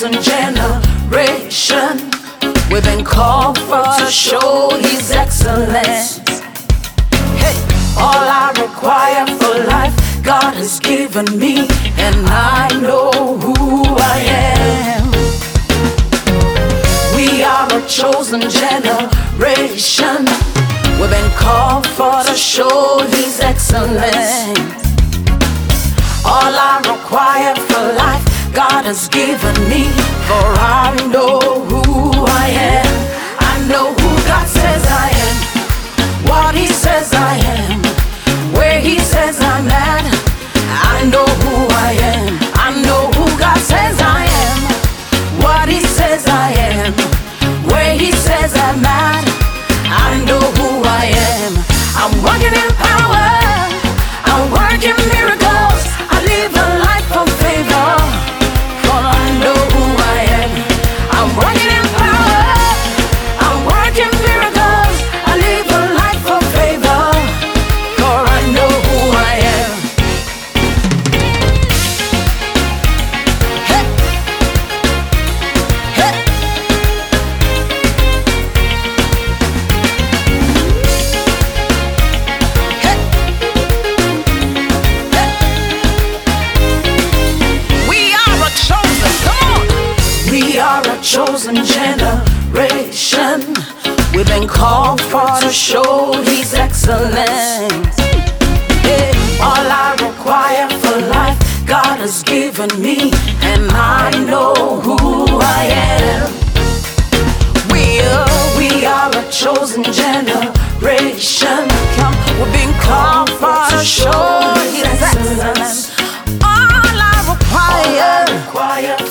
chosen generation. We've been called for to show His excellence. Hey, all I require for life, God has given me, and I know who I am. We are a chosen generation. We've been called for to show His excellence. All I require for life, God has given me, for I know who I am. I know who God says chosen generation. We've been called for to show His excellence. All I require for life, God has given me, and I know who I am. We are, we are a chosen generation. We've been called for to show His excellence. All I require for life,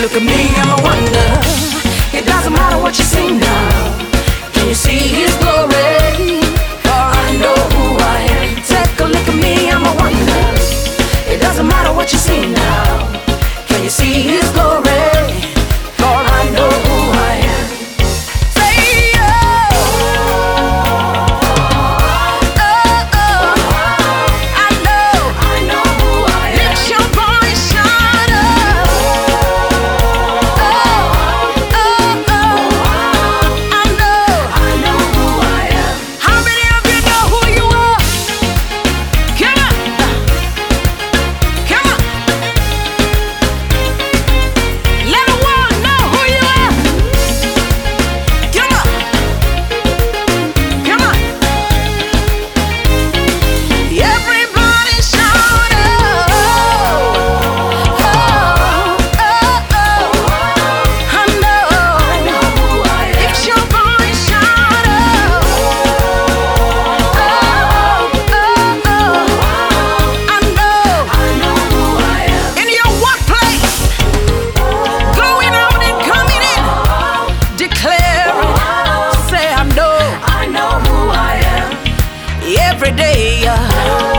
look at me, I'm a wonder. It doesn't matter what you see now. every day.